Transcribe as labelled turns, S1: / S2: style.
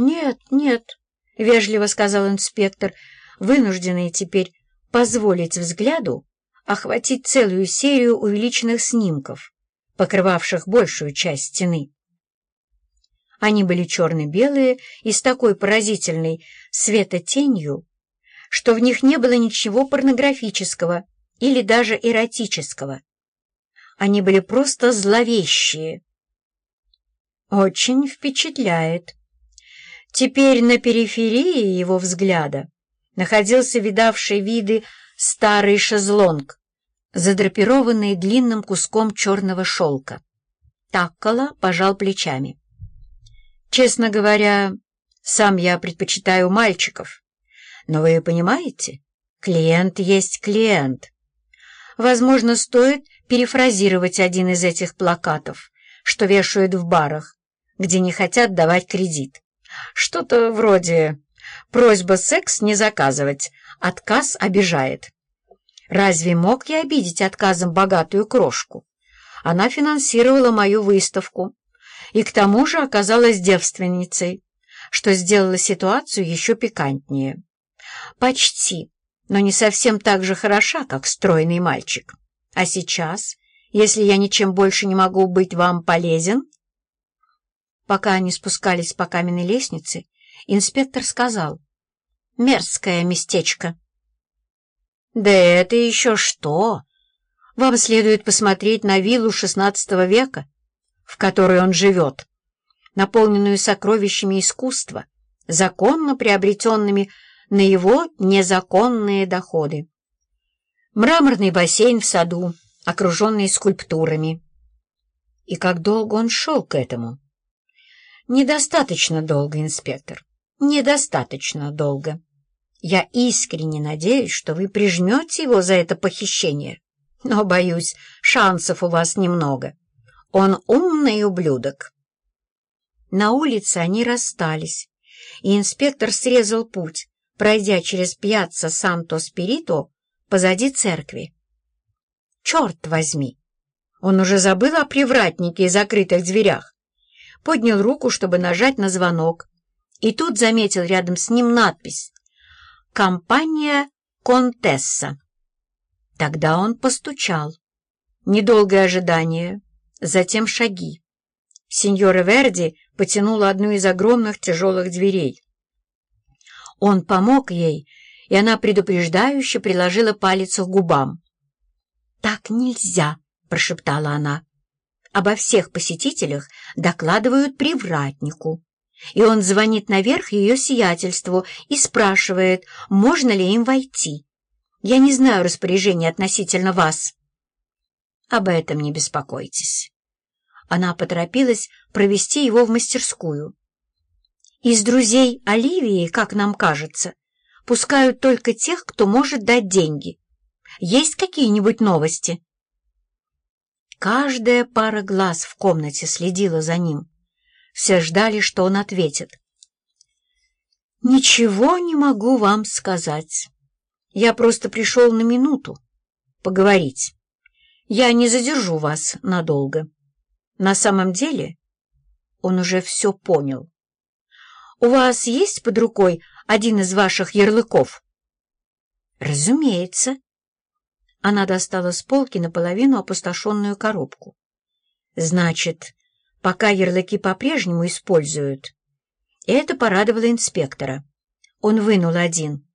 S1: «Нет, нет», — вежливо сказал инспектор, вынужденный теперь позволить взгляду охватить целую серию увеличенных снимков, покрывавших большую часть стены. Они были черно-белые и с такой поразительной светотенью, что в них не было ничего порнографического или даже эротического. Они были просто зловещие. Очень впечатляет. Теперь на периферии его взгляда находился видавший виды старый шезлонг, задрапированный длинным куском черного шелка. Таккола пожал плечами. «Честно говоря, сам я предпочитаю мальчиков. Но вы понимаете, клиент есть клиент. Возможно, стоит перефразировать один из этих плакатов, что вешают в барах, где не хотят давать кредит. Что-то вроде «Просьба секс не заказывать, отказ обижает». Разве мог я обидеть отказом богатую крошку? Она финансировала мою выставку и к тому же оказалась девственницей, что сделало ситуацию еще пикантнее. Почти, но не совсем так же хороша, как стройный мальчик. А сейчас, если я ничем больше не могу быть вам полезен, Пока они спускались по каменной лестнице, инспектор сказал «Мерзкое местечко». «Да это еще что! Вам следует посмотреть на виллу XVI века, в которой он живет, наполненную сокровищами искусства, законно приобретенными на его незаконные доходы. Мраморный бассейн в саду, окруженный скульптурами. И как долго он шел к этому? Недостаточно долго, инспектор. Недостаточно долго. Я искренне надеюсь, что вы прижмете его за это похищение. Но, боюсь, шансов у вас немного. Он умный ублюдок. На улице они расстались, и инспектор срезал путь, пройдя через пьяцца Санто-Спирито позади церкви. Черт возьми! Он уже забыл о привратнике и закрытых дверях поднял руку, чтобы нажать на звонок, и тут заметил рядом с ним надпись «Компания Контесса». Тогда он постучал. Недолгое ожидание, затем шаги. Сеньора Верди потянула одну из огромных тяжелых дверей. Он помог ей, и она предупреждающе приложила палец к губам. «Так нельзя!» — прошептала она обо всех посетителях докладывают привратнику. И он звонит наверх ее сиятельству и спрашивает, можно ли им войти. Я не знаю распоряжения относительно вас. Об этом не беспокойтесь. Она поторопилась провести его в мастерскую. Из друзей Оливии, как нам кажется, пускают только тех, кто может дать деньги. Есть какие-нибудь новости?» Каждая пара глаз в комнате следила за ним. Все ждали, что он ответит. «Ничего не могу вам сказать. Я просто пришел на минуту поговорить. Я не задержу вас надолго. На самом деле он уже все понял. У вас есть под рукой один из ваших ярлыков?» «Разумеется», она достала с полки наполовину опустошенную коробку. «Значит, пока ярлыки по-прежнему используют». Это порадовало инспектора. Он вынул один.